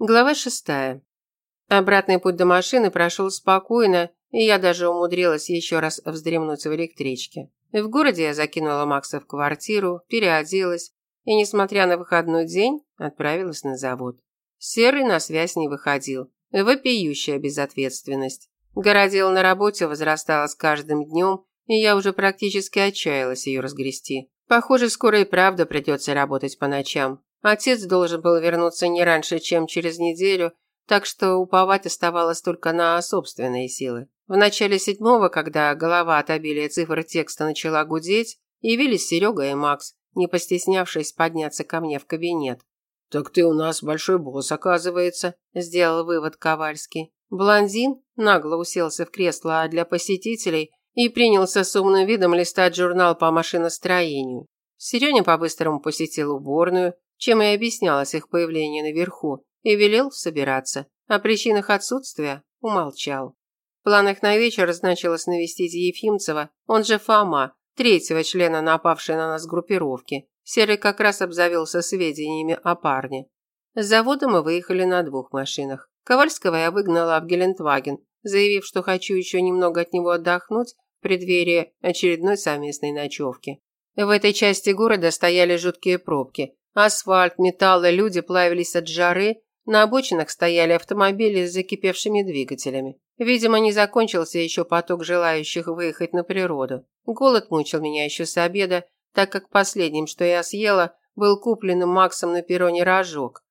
Глава шестая. Обратный путь до машины прошел спокойно, и я даже умудрилась еще раз вздремнуть в электричке. В городе я закинула Макса в квартиру, переоделась и, несмотря на выходной день, отправилась на завод. Серый на связь не выходил. Вопиющая безответственность. Городел на работе возрастала с каждым днем, и я уже практически отчаялась ее разгрести. Похоже, скоро и правда придется работать по ночам. Отец должен был вернуться не раньше, чем через неделю, так что уповать оставалось только на собственные силы. В начале седьмого, когда голова от обилия цифр текста начала гудеть, явились Серега и Макс, не постеснявшись подняться ко мне в кабинет. «Так ты у нас большой босс, оказывается», – сделал вывод Ковальский. Блондин нагло уселся в кресло для посетителей и принялся с умным видом листать журнал по машиностроению. Сереня по-быстрому посетил уборную, чем и объяснялось их появление наверху, и велел собираться. О причинах отсутствия умолчал. В планах на вечер значилось навестить Ефимцева, он же Фома, третьего члена напавшей на нас группировки. Серый как раз обзавелся сведениями о парне. С завода мы выехали на двух машинах. Ковальского я выгнала в Гелендваген, заявив, что хочу еще немного от него отдохнуть в преддверии очередной совместной ночевки. В этой части города стояли жуткие пробки, Асфальт, металл и люди плавились от жары, на обочинах стояли автомобили с закипевшими двигателями. Видимо, не закончился еще поток желающих выехать на природу. Голод мучил меня еще с обеда, так как последним, что я съела, был купленным Максом на перроне рожок.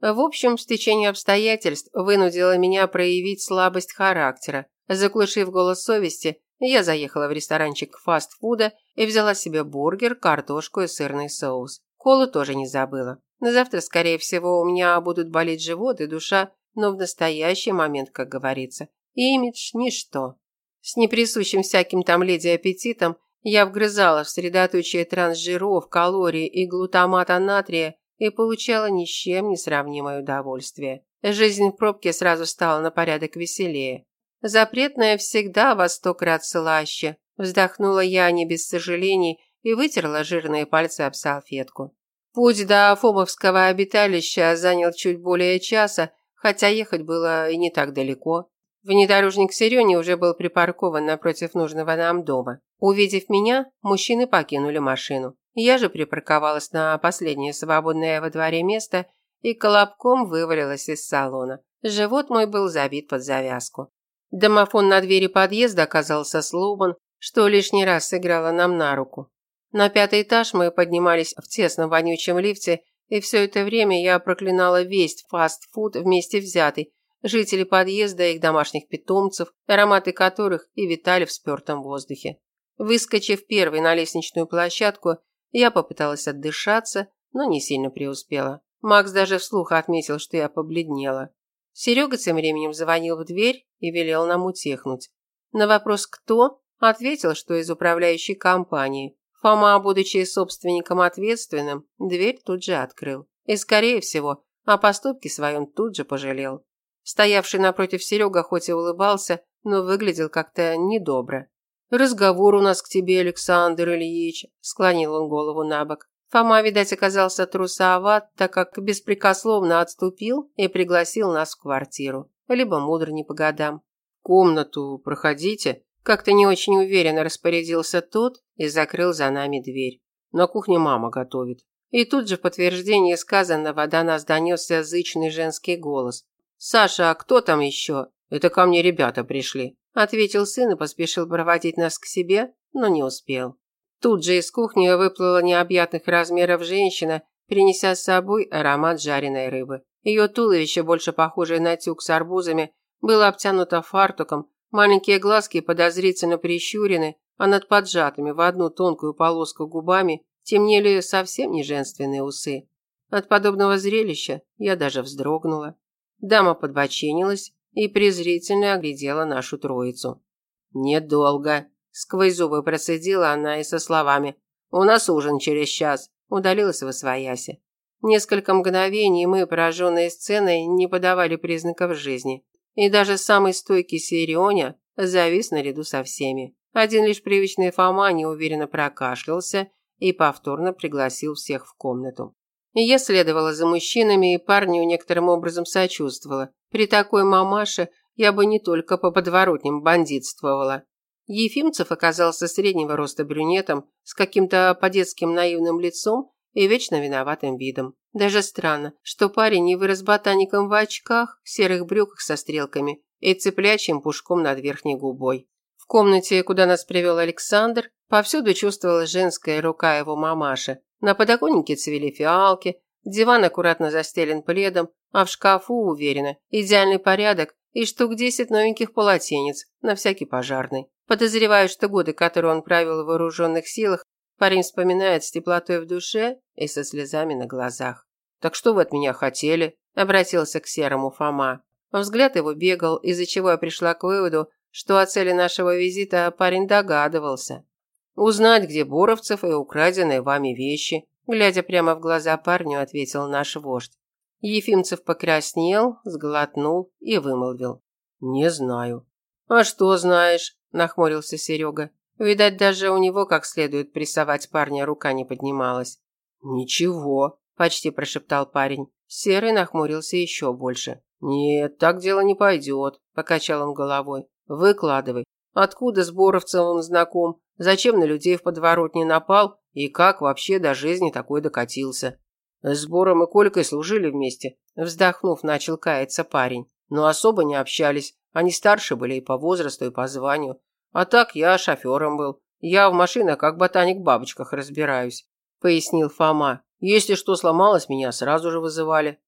В общем, стечение обстоятельств вынудило меня проявить слабость характера. Заглушив голос совести, я заехала в ресторанчик фастфуда и взяла себе бургер, картошку и сырный соус. Колу тоже не забыла. На завтра, скорее всего, у меня будут болеть живот и душа, но в настоящий момент, как говорится, имидж – ничто. С неприсущим всяким там леди аппетитом я вгрызала в средоточие трансжиров, калорий и глутамата натрия и получала ни с чем не сравнимое удовольствие. Жизнь в пробке сразу стала на порядок веселее. Запретная всегда во сто крат слаще. Вздохнула я не без сожалений и вытерла жирные пальцы об салфетку. Путь до Фомовского обиталища занял чуть более часа, хотя ехать было и не так далеко. Внедорожник Серёни уже был припаркован напротив нужного нам дома. Увидев меня, мужчины покинули машину. Я же припарковалась на последнее свободное во дворе место и колобком вывалилась из салона. Живот мой был забит под завязку. Домофон на двери подъезда оказался сломан, что лишний раз сыграло нам на руку. На пятый этаж мы поднимались в тесном вонючем лифте, и все это время я проклинала весь фастфуд вместе взятый, жители подъезда и их домашних питомцев, ароматы которых и витали в спертом воздухе. Выскочив первой на лестничную площадку, я попыталась отдышаться, но не сильно преуспела. Макс даже вслух отметил, что я побледнела. Серега тем временем звонил в дверь и велел нам утихнуть. На вопрос «кто?» ответил, что из управляющей компании. Фома, будучи собственником ответственным, дверь тут же открыл. И, скорее всего, о поступке своем тут же пожалел. Стоявший напротив Серега хоть и улыбался, но выглядел как-то недобро. «Разговор у нас к тебе, Александр Ильич», – склонил он голову на бок. Фома, видать, оказался трусоват, так как беспрекословно отступил и пригласил нас в квартиру. Либо мудр не по годам. «Комнату проходите», как-то не очень уверенно распорядился тот и закрыл за нами дверь. На кухне мама готовит. И тут же в подтверждение сказанного до нас донесся зычный женский голос. «Саша, а кто там еще?» «Это ко мне ребята пришли», – ответил сын и поспешил проводить нас к себе, но не успел. Тут же из кухни выплыла необъятных размеров женщина, принеся с собой аромат жареной рыбы. Ее туловище, больше похожее на тюк с арбузами, было обтянуто фартуком, Маленькие глазки подозрительно прищурены, а над поджатыми в одну тонкую полоску губами темнели совсем не женственные усы. От подобного зрелища я даже вздрогнула. Дама подбоченилась и презрительно оглядела нашу троицу. «Недолго», – сквозь зубы процедила она и со словами «У нас ужин через час», удалилась в освояси. Несколько мгновений мы, пораженные сценой, не подавали признаков жизни и даже самый стойкий Сирионя завис наряду со всеми. Один лишь привычный Фома неуверенно прокашлялся и повторно пригласил всех в комнату. Я следовала за мужчинами и парню некоторым образом сочувствовала. При такой мамаше я бы не только по подворотням бандитствовала. Ефимцев оказался среднего роста брюнетом с каким-то по-детским наивным лицом и вечно виноватым видом. Даже странно, что парень не вырос ботаником в очках, в серых брюках со стрелками и цыплячьим пушком над верхней губой. В комнате, куда нас привел Александр, повсюду чувствовалась женская рука его мамаши. На подоконнике цвели фиалки, диван аккуратно застелен пледом, а в шкафу, уверенно, идеальный порядок и штук десять новеньких полотенец, на всякий пожарный. Подозреваю, что годы, которые он провел в вооруженных силах, парень вспоминает с теплотой в душе и со слезами на глазах. «Так что вы от меня хотели?» – обратился к Серому Фома. Взгляд его бегал, из-за чего я пришла к выводу, что о цели нашего визита парень догадывался. Узнать, где Боровцев и украденные вами вещи, глядя прямо в глаза парню, ответил наш вождь. Ефимцев покраснел, сглотнул и вымолвил: "Не знаю". "А что знаешь?" Нахмурился Серега. Видать, даже у него как следует прессовать парня рука не поднималась. "Ничего", почти прошептал парень. Серый нахмурился еще больше. "Нет, так дело не пойдет», – покачал он головой. "Выкладывай. Откуда с Боровцевым знаком? Зачем на людей в подворотне напал и как вообще до жизни такой докатился? С Бором и Колькой служили вместе. Вздохнув, начал каяться парень. Но особо не общались. Они старше были и по возрасту, и по званию. А так я шофером был. Я в машинах, как ботаник в бабочках, разбираюсь», – пояснил Фома. «Если что сломалось, меня сразу же вызывали».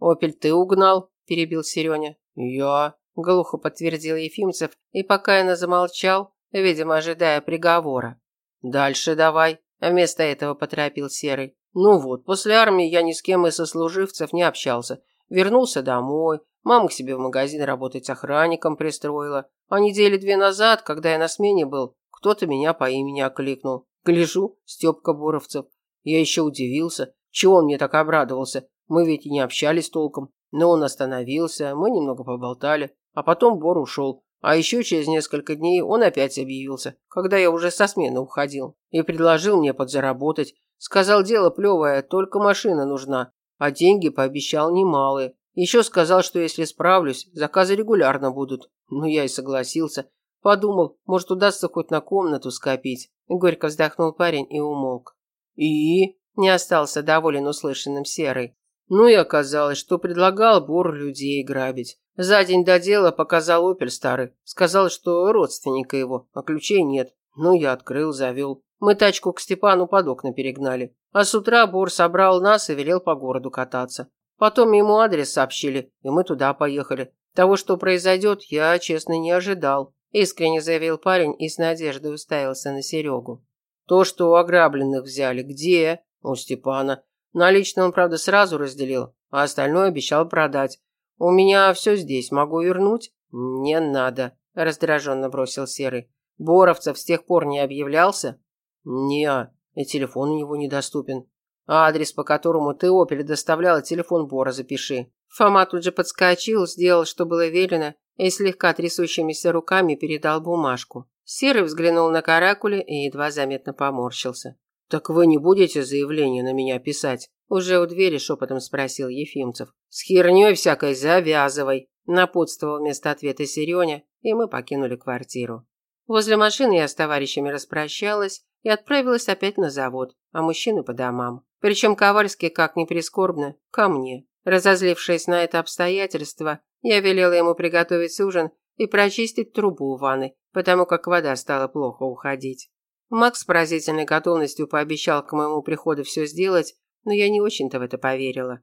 «Опель ты угнал?» – перебил Сереня. «Я», – глухо подтвердил Ефимцев, и пока я замолчал, видимо, ожидая приговора. «Дальше давай», – вместо этого поторопил Серый. «Ну вот, после армии я ни с кем из сослуживцев не общался. Вернулся домой, мама к себе в магазин работать охранником пристроила. А недели две назад, когда я на смене был, кто-то меня по имени окликнул. Гляжу, Степка Боровцев. Я еще удивился, чего он мне так обрадовался. Мы ведь и не общались толком. Но он остановился, мы немного поболтали, а потом Бор ушел. А еще через несколько дней он опять объявился, когда я уже со смены уходил, и предложил мне подзаработать. Сказал, дело плевое, только машина нужна, а деньги пообещал немалые. Еще сказал, что если справлюсь, заказы регулярно будут. Ну, я и согласился. Подумал, может, удастся хоть на комнату скопить. Горько вздохнул парень и умолк. И? Не остался доволен услышанным Серый. Ну и оказалось, что предлагал Бор людей грабить. За день до дела показал опель старый. Сказал, что родственника его, а ключей нет. Ну, я открыл, завел. Мы тачку к Степану под окна перегнали. А с утра Бор собрал нас и велел по городу кататься. Потом ему адрес сообщили, и мы туда поехали. Того, что произойдет, я, честно, не ожидал. Искренне заявил парень и с надеждой уставился на Серегу. То, что у ограбленных взяли, где? У Степана. Наличные он, правда, сразу разделил, а остальное обещал продать. У меня все здесь, могу вернуть? Не надо, раздраженно бросил Серый. Боровцев с тех пор не объявлялся? Не, и телефон у него недоступен. Адрес, по которому ты Опель доставляла, телефон Бора запиши. Фома тут же подскочил, сделал, что было велено, и слегка трясущимися руками передал бумажку. Серый взглянул на каракули и едва заметно поморщился. «Так вы не будете заявление на меня писать?» Уже у двери шепотом спросил Ефимцев. «С херней всякой завязывай!» Напутствовал вместо ответа Сереня, и мы покинули квартиру. Возле машины я с товарищами распрощалась и отправилась опять на завод, а мужчины по домам. Причем Ковальский, как ни прискорбно, ко мне. Разозлившись на это обстоятельство, я велела ему приготовить ужин и прочистить трубу у ванны, потому как вода стала плохо уходить. Макс с поразительной готовностью пообещал к моему приходу все сделать, но я не очень-то в это поверила.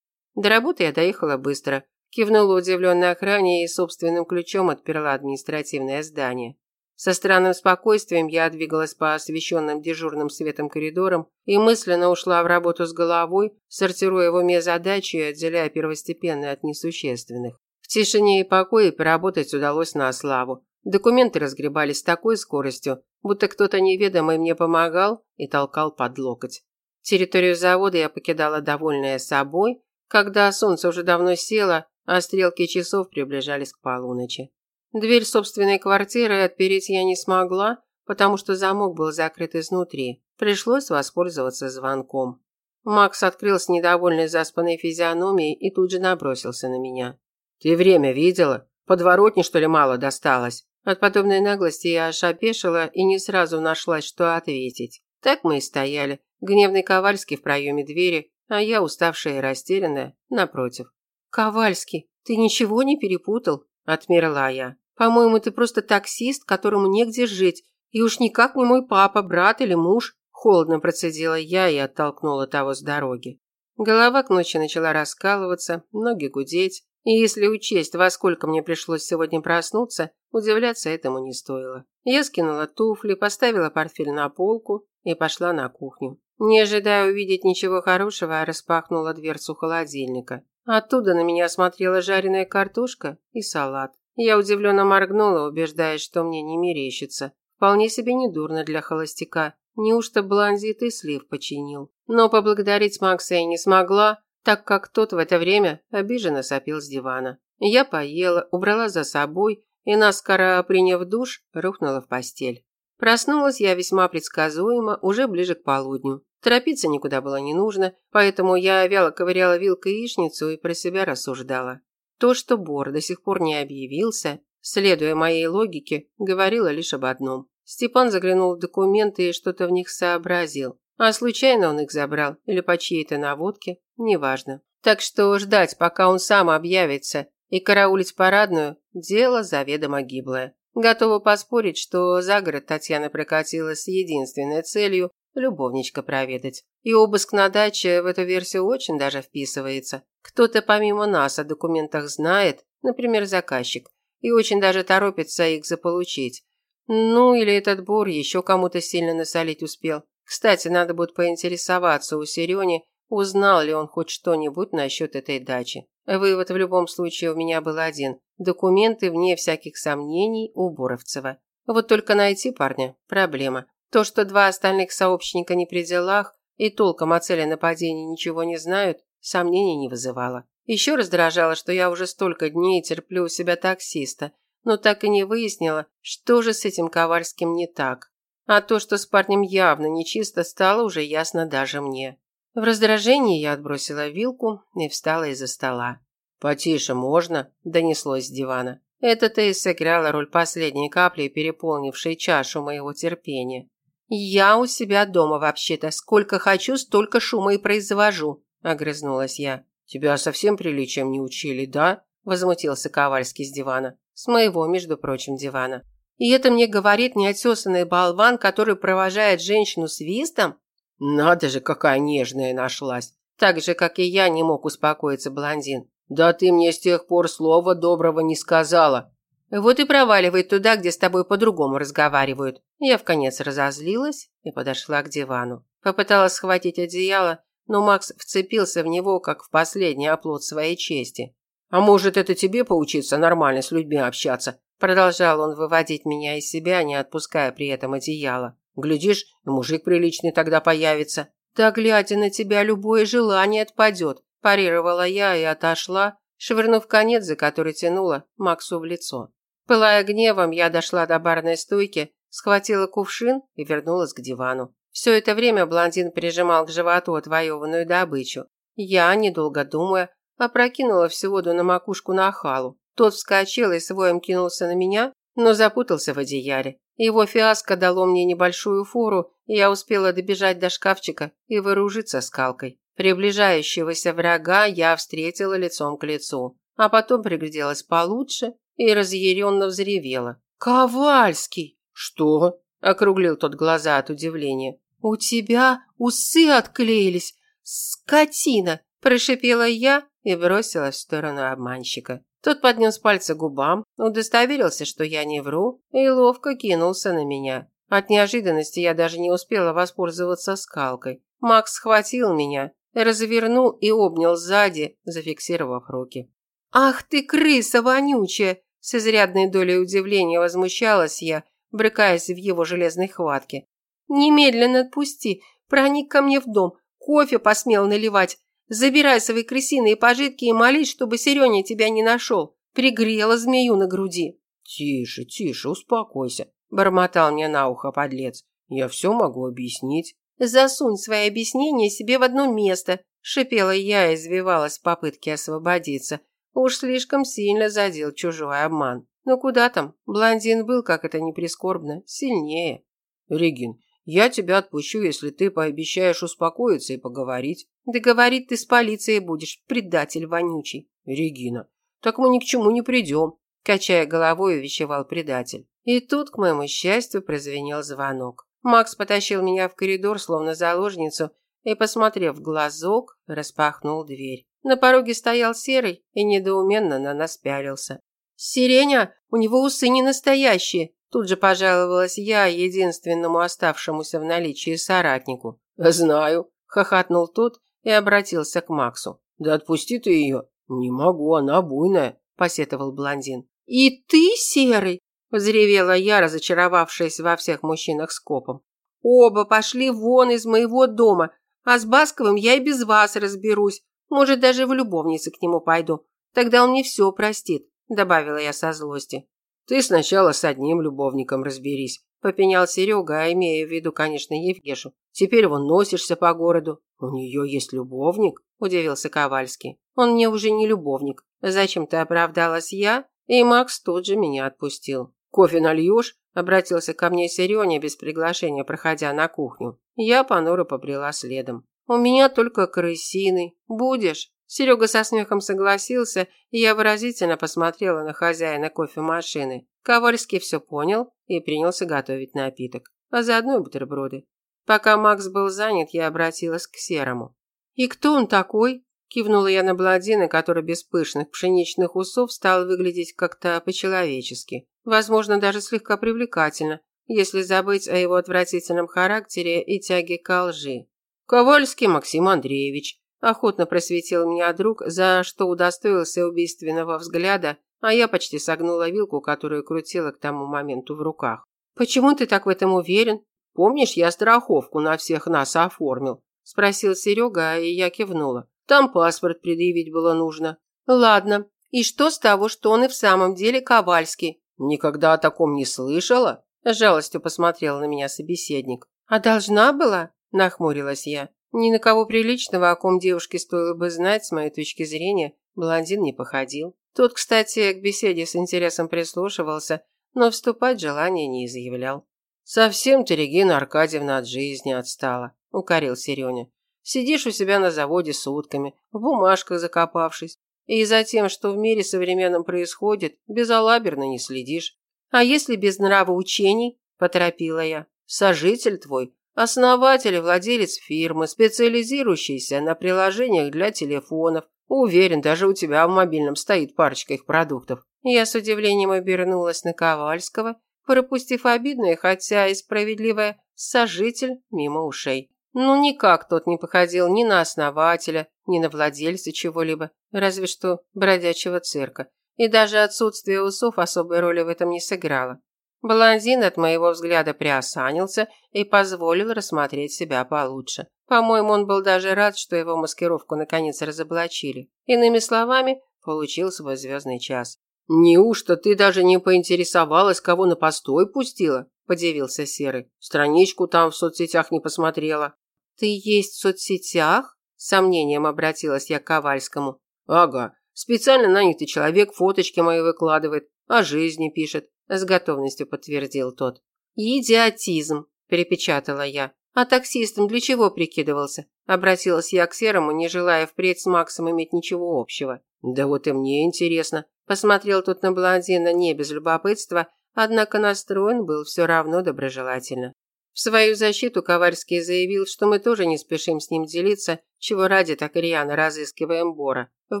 До работы я доехала быстро, кивнула удивленной охране и собственным ключом отперла административное здание. Со странным спокойствием я двигалась по освещенным дежурным светом коридорам и мысленно ушла в работу с головой, сортируя в уме задачи и отделяя первостепенные от несущественных. В тишине и покое поработать удалось на славу. Документы разгребались с такой скоростью, будто кто-то неведомый мне помогал и толкал под локоть. Территорию завода я покидала довольная собой, когда солнце уже давно село, а стрелки часов приближались к полуночи. Дверь собственной квартиры отпереть я не смогла, потому что замок был закрыт изнутри. Пришлось воспользоваться звонком. Макс открыл с недовольной заспанной физиономией и тут же набросился на меня. «Ты время видела? Подворотни, что ли, мало досталось?» От подобной наглости я аж опешила и не сразу нашлась, что ответить. Так мы и стояли, гневный Ковальский в проеме двери, а я, уставшая и растерянная, напротив. «Ковальский, ты ничего не перепутал?» – отмерла я. «По-моему, ты просто таксист, которому негде жить, и уж никак не мой папа, брат или муж». Холодно процедила я и оттолкнула того с дороги. Голова к ночи начала раскалываться, ноги гудеть, и если учесть, во сколько мне пришлось сегодня проснуться, удивляться этому не стоило. Я скинула туфли, поставила портфель на полку и пошла на кухню. Не ожидая увидеть ничего хорошего, распахнула дверцу холодильника. Оттуда на меня смотрела жареная картошка и салат. Я удивленно моргнула, убеждаясь, что мне не мерещится. Вполне себе недурно для холостяка. Неужто блондит и слив починил? Но поблагодарить Макса я не смогла, так как тот в это время обиженно сопил с дивана. Я поела, убрала за собой и, наскоро приняв душ, рухнула в постель. Проснулась я весьма предсказуемо, уже ближе к полудню. Торопиться никуда было не нужно, поэтому я вяло ковыряла вилкой яичницу и про себя рассуждала. То, что Бор до сих пор не объявился, следуя моей логике, говорило лишь об одном. Степан заглянул в документы и что-то в них сообразил. А случайно он их забрал или по чьей-то наводке, неважно. Так что ждать, пока он сам объявится, и караулить парадную – дело заведомо гиблое. Готова поспорить, что за город Татьяна прокатилась с единственной целью – любовничка проведать. И обыск на даче в эту версию очень даже вписывается. Кто-то помимо нас о документах знает, например, заказчик, и очень даже торопится их заполучить. Ну, или этот Бор еще кому-то сильно насолить успел. Кстати, надо будет поинтересоваться у Серёни, узнал ли он хоть что-нибудь насчет этой дачи. Вывод в любом случае у меня был один. Документы, вне всяких сомнений, у Боровцева. Вот только найти парня – проблема. То, что два остальных сообщника не при делах и толком о цели нападения ничего не знают, сомнений не вызывало. Еще раздражало, что я уже столько дней терплю у себя таксиста, но так и не выяснила, что же с этим Ковальским не так. А то, что с парнем явно нечисто, стало уже ясно даже мне. В раздражении я отбросила вилку и встала из-за стола. «Потише можно?» – донеслось с дивана. Это-то и сыграло роль последней капли, переполнившей чашу моего терпения. «Я у себя дома вообще-то. Сколько хочу, столько шума и произвожу», – огрызнулась я. «Тебя совсем приличием не учили, да?» – возмутился Ковальский с дивана. С моего, между прочим, дивана. И это мне говорит неотесанный болван, который провожает женщину свистом? Надо же, какая нежная нашлась. Так же, как и я, не мог успокоиться блондин. Да ты мне с тех пор слова доброго не сказала. Вот и проваливай туда, где с тобой по-другому разговаривают. Я в конец разозлилась и подошла к дивану. Попыталась схватить одеяло, но Макс вцепился в него, как в последний оплот своей чести. А может, это тебе поучиться нормально с людьми общаться? Продолжал он выводить меня из себя, не отпуская при этом одеяло. Глядишь, и мужик приличный тогда появится. Да глядя на тебя, любое желание отпадет. Парировала я и отошла, швырнув конец, за который тянула Максу в лицо. Пылая гневом, я дошла до барной стойки, схватила кувшин и вернулась к дивану. Все это время блондин прижимал к животу отвоеванную добычу. Я, недолго думая, опрокинула всю воду на макушку нахалу. Тот вскочил и своим кинулся на меня, но запутался в одеяле. Его фиаско дало мне небольшую фору, и я успела добежать до шкафчика и вооружиться скалкой. Приближающегося врага я встретила лицом к лицу, а потом пригляделась получше и разъяренно взревела. «Ковальский!» «Что?» – округлил тот глаза от удивления. «У тебя усы отклеились! Скотина!» – прошипела я и бросилась в сторону обманщика. Тот поднес пальцы к губам, удостоверился, что я не вру, и ловко кинулся на меня. От неожиданности я даже не успела воспользоваться скалкой. Макс схватил меня, развернул и обнял сзади, зафиксировав руки. «Ах ты, крыса вонючая!» С изрядной долей удивления возмущалась я, брыкаясь в его железной хватке. «Немедленно отпусти! Проник ко мне в дом, кофе посмел наливать, Забирай свои крысиные пожитки и молись, чтобы Сереня тебя не нашел. Пригрела змею на груди. Тише, тише, успокойся, бормотал мне на ухо подлец. Я все могу объяснить. Засунь свои объяснения себе в одно место, шипела я и извивалась в попытке освободиться. Уж слишком сильно задел чужой обман. Но куда там? Блондин был, как это ни прискорбно, сильнее. Регин, я тебя отпущу, если ты пообещаешь успокоиться и поговорить. Да говорить ты с полицией будешь, предатель вонючий. Регина, так мы ни к чему не придем, качая головой, увещевал предатель. И тут, к моему счастью, прозвенел звонок. Макс потащил меня в коридор, словно заложницу, и, посмотрев в глазок, распахнул дверь. На пороге стоял Серый и недоуменно на нас пялился. «Сиреня, у него усы не настоящие!» Тут же пожаловалась я единственному оставшемуся в наличии соратнику. «Знаю», – хохотнул тот и обратился к Максу. «Да отпусти ты ее». «Не могу, она буйная», – посетовал блондин. «И ты, Серый?» – взревела я, разочаровавшись во всех мужчинах скопом. «Оба пошли вон из моего дома, а с Басковым я и без вас разберусь. Может, даже в любовнице к нему пойду. Тогда он мне все простит», – добавила я со злости. «Ты сначала с одним любовником разберись», – попенял Серега, имея в виду, конечно, Евгешу. «Теперь вон носишься по городу. У нее есть любовник?» – удивился Ковальский. «Он мне уже не любовник. Зачем-то оправдалась я, и Макс тут же меня отпустил. «Кофе нальешь?» – обратился ко мне Сереня без приглашения, проходя на кухню. Я понуро побрела следом. «У меня только крысиный. Будешь?» Серега со смехом согласился, и я выразительно посмотрела на хозяина кофемашины. Ковальский все понял и принялся готовить напиток, а заодно и бутерброды. Пока Макс был занят, я обратилась к Серому. «И кто он такой?» Кивнула я на Бладина, который без пышных пшеничных усов стал выглядеть как-то по-человечески. Возможно, даже слегка привлекательно, если забыть о его отвратительном характере и тяге к лжи. «Ковальский Максим Андреевич», Охотно просветил меня друг, за что удостоился убийственного взгляда, а я почти согнула вилку, которую крутила к тому моменту в руках. «Почему ты так в этом уверен? Помнишь, я страховку на всех нас оформил?» – спросил Серега, и я кивнула. «Там паспорт предъявить было нужно». «Ладно. И что с того, что он и в самом деле Ковальский?» «Никогда о таком не слышала?» – жалостью посмотрел на меня собеседник. «А должна была?» – нахмурилась я. Ни на кого приличного, о ком девушке стоило бы знать, с моей точки зрения, блондин не походил. Тот, кстати, к беседе с интересом прислушивался, но вступать желания не изъявлял. «Совсем ты, Регина Аркадьевна, от жизни отстала», – укорил Сереня. «Сидишь у себя на заводе сутками, в бумажках закопавшись, и за тем, что в мире современном происходит, безалаберно не следишь. А если без нравоучений?» – поторопила я. «Сожитель твой Основатель и владелец фирмы, специализирующийся на приложениях для телефонов. Уверен, даже у тебя в мобильном стоит парочка их продуктов. Я с удивлением обернулась на Ковальского, пропустив обидное, хотя и справедливое «сожитель» мимо ушей. Ну, никак тот не походил ни на основателя, ни на владельца чего-либо, разве что бродячего цирка. И даже отсутствие усов особой роли в этом не сыграло. Блондин от моего взгляда приосанился и позволил рассмотреть себя получше. По-моему, он был даже рад, что его маскировку наконец разоблачили. Иными словами, получил свой звездный час. «Неужто ты даже не поинтересовалась, кого на постой пустила?» – подивился Серый. «Страничку там в соцсетях не посмотрела». «Ты есть в соцсетях?» – с сомнением обратилась я к Ковальскому. «Ага. Специально нанятый человек фоточки мои выкладывает, о жизни пишет с готовностью подтвердил тот. Идиотизм, перепечатала я. А таксистом для чего прикидывался? Обратилась я к Серому, не желая впредь с Максом иметь ничего общего. Да вот и мне интересно. Посмотрел тут на блондина не без любопытства, однако настроен был все равно доброжелательно. В свою защиту Ковальский заявил, что мы тоже не спешим с ним делиться, чего ради так рьяно разыскиваем Бора. В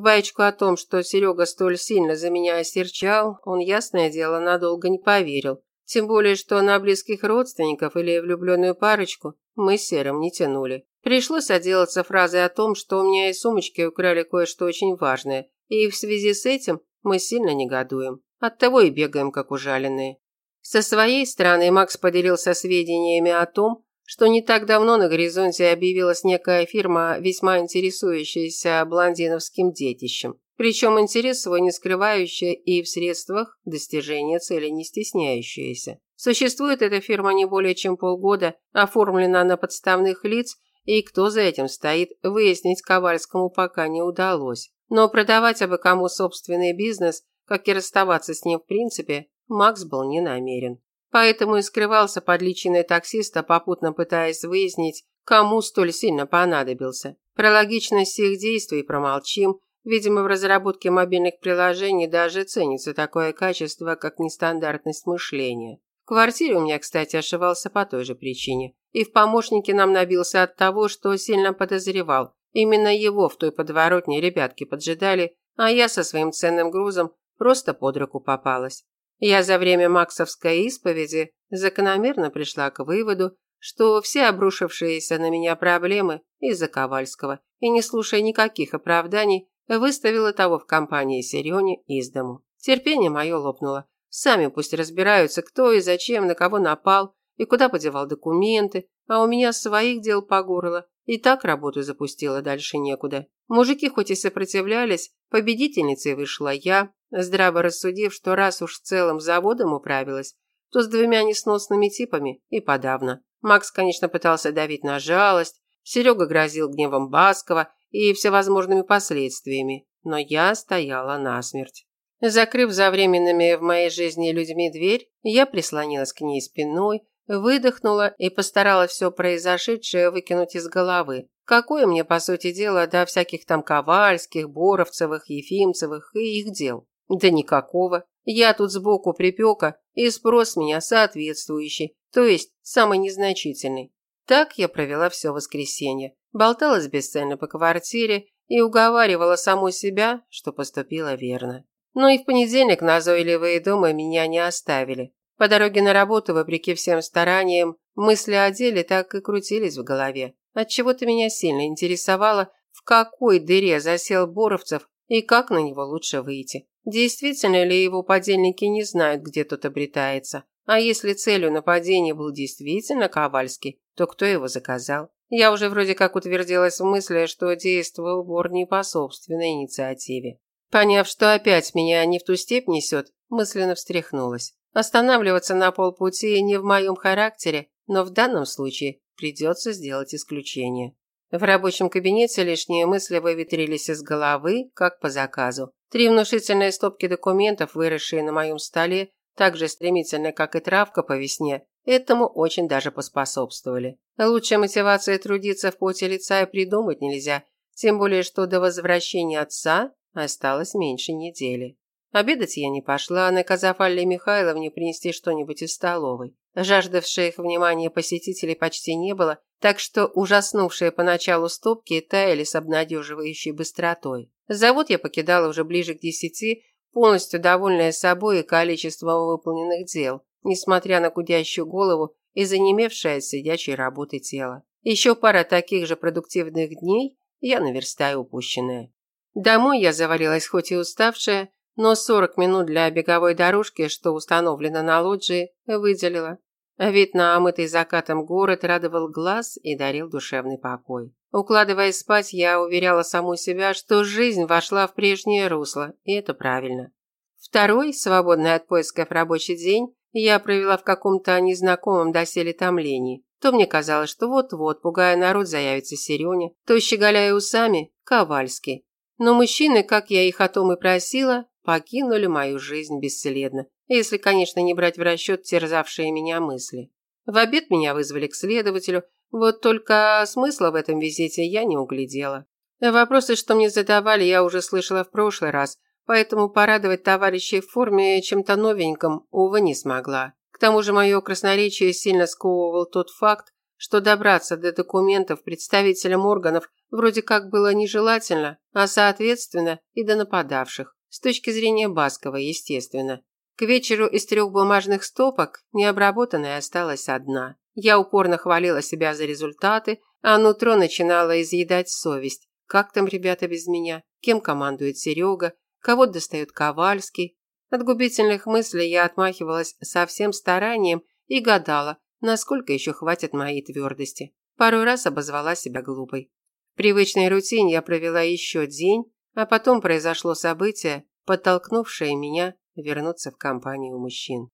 баечку о том, что Серега столь сильно за меня осерчал, он, ясное дело, надолго не поверил. Тем более, что на близких родственников или влюбленную парочку мы Серым не тянули. Пришлось отделаться фразой о том, что у меня из сумочки украли кое-что очень важное, и в связи с этим мы сильно негодуем. Оттого и бегаем, как ужаленные. Со своей стороны Макс поделился сведениями о том, что не так давно на горизонте объявилась некая фирма, весьма интересующаяся блондиновским детищем. Причем интерес свой не скрывающая и в средствах достижения цели не стесняющаяся. Существует эта фирма не более чем полгода, оформлена на подставных лиц, и кто за этим стоит, выяснить Ковальскому пока не удалось. Но продавать абы кому собственный бизнес, как и расставаться с ним в принципе, Макс был не намерен. Поэтому и скрывался под личиной таксиста, попутно пытаясь выяснить, кому столь сильно понадобился. Про логичность их действий промолчим, видимо, в разработке мобильных приложений даже ценится такое качество, как нестандартность мышления. В квартире у меня, кстати, ошивался по той же причине. И в помощнике нам набился от того, что сильно подозревал. Именно его в той подворотне ребятки поджидали, а я со своим ценным грузом просто под руку попалась. Я за время Максовской исповеди закономерно пришла к выводу, что все обрушившиеся на меня проблемы из-за Ковальского, и не слушая никаких оправданий, выставила того в компании Серёни из дому. Терпение мое лопнуло. Сами пусть разбираются, кто и зачем, на кого напал и куда подевал документы, а у меня своих дел по горло. И так работу запустила, дальше некуда. Мужики хоть и сопротивлялись, победительницей вышла я, здраво рассудив, что раз уж в целом заводом управилась, то с двумя несносными типами и подавно. Макс, конечно, пытался давить на жалость, Серега грозил гневом Баскова и всевозможными последствиями, но я стояла насмерть. Закрыв за временными в моей жизни людьми дверь, я прислонилась к ней спиной, выдохнула и постаралась все произошедшее выкинуть из головы. Какое мне, по сути дела, до всяких там Ковальских, Боровцевых, Ефимцевых и их дел? Да никакого. Я тут сбоку припека, и спрос меня соответствующий, то есть самый незначительный. Так я провела все воскресенье. Болталась бесцельно по квартире и уговаривала саму себя, что поступила верно. Но и в понедельник назойливые дома меня не оставили. По дороге на работу, вопреки всем стараниям, мысли о деле так и крутились в голове. Отчего-то меня сильно интересовало, в какой дыре засел Боровцев и как на него лучше выйти. Действительно ли его подельники не знают, где тот обретается? А если целью нападения был действительно Ковальский, то кто его заказал? Я уже вроде как утвердилась в мысли, что действовал вор не по собственной инициативе. Поняв, что опять меня не в ту степь несет, мысленно встряхнулась. Останавливаться на полпути не в моем характере, но в данном случае придется сделать исключение. В рабочем кабинете лишние мысли выветрились из головы, как по заказу. Три внушительные стопки документов, выросшие на моем столе, так же стремительно, как и травка по весне, этому очень даже поспособствовали. Лучшей мотивации трудиться в поте лица и придумать нельзя, тем более, что до возвращения отца Осталось меньше недели. Обедать я не пошла, наказав Алле Михайловне принести что-нибудь из столовой. Жаждавших внимания посетителей почти не было, так что ужаснувшие поначалу стопки таяли с обнадеживающей быстротой. Завод я покидала уже ближе к десяти, полностью довольная собой и количеством выполненных дел, несмотря на гудящую голову и занемевшее от сидячей работы тело. Еще пара таких же продуктивных дней, я наверстаю упущенное. Домой я завалилась хоть и уставшая, но 40 минут для беговой дорожки, что установлено на лоджии, выделила. Вид на омытый закатом город радовал глаз и дарил душевный покой. Укладываясь спать, я уверяла саму себя, что жизнь вошла в прежнее русло, и это правильно. Второй, свободный от поисков рабочий день, я провела в каком-то незнакомом доселе томлении. То мне казалось, что вот-вот, пугая народ, заявится Серёня, то, щеголяя усами, Ковальский. Но мужчины, как я их о том и просила, покинули мою жизнь бесследно, если, конечно, не брать в расчет терзавшие меня мысли. В обед меня вызвали к следователю, вот только смысла в этом визите я не углядела. Вопросы, что мне задавали, я уже слышала в прошлый раз, поэтому порадовать товарищей в форме чем-то новеньким, увы, не смогла. К тому же мое красноречие сильно сковывал тот факт, что добраться до документов представителям органов вроде как было нежелательно, а соответственно и до нападавших, с точки зрения Баскова, естественно. К вечеру из трех бумажных стопок необработанная осталась одна. Я упорно хвалила себя за результаты, а нутро начинало изъедать совесть. Как там ребята без меня? Кем командует Серега? Кого достает Ковальский? От губительных мыслей я отмахивалась со всем старанием и гадала, насколько еще хватит моей твердости. Пару раз обозвала себя глупой. В привычной рутине я провела еще день, а потом произошло событие, подтолкнувшее меня вернуться в компанию мужчин.